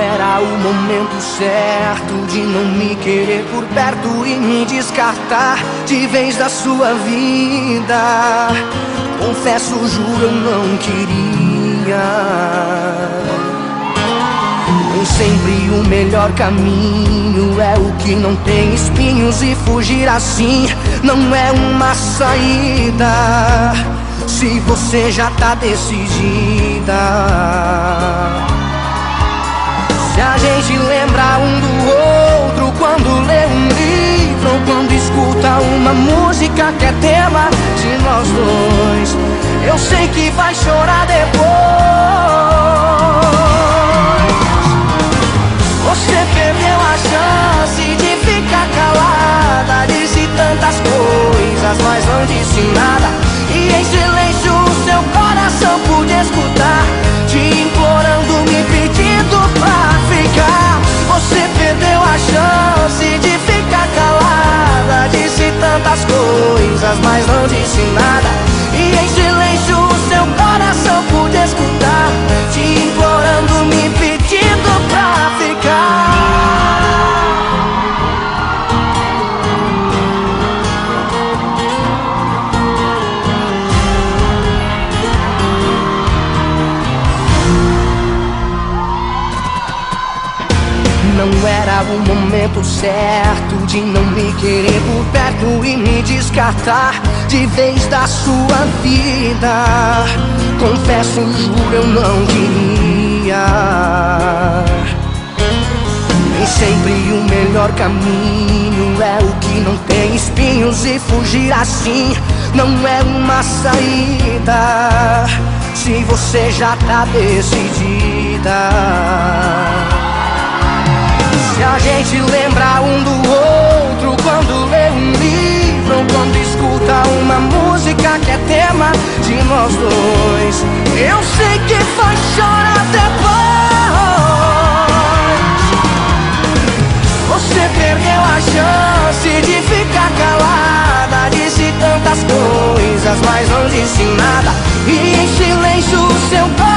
era o momento certo de não me querer por perto e me descartar de vez da sua vida. Confesso, juro, eu não queria. Nem sempre o melhor caminho é o que não tem espinhos e fugir assim não é uma saída. Se você já tá decidida. Uma música que é tema de nós dois, eu sei que vai chorar depois. Você perdeu a chance Não era o momento certo de não me querer por perto e me descartar de vez da sua vida. Confesso, juro, eu não queria. Nem sempre o melhor caminho é o que não tem espinhos e fugir assim não é uma saída. Se você já tá decidida. Eu sei que vai chorar depois. Você perdeu a chance de ficar calada. Disse tantas coisas, mas não disse nada. E em silêncio o seu pai.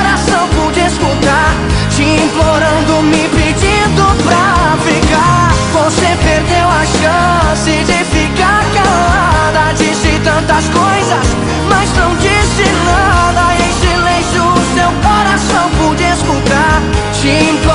seem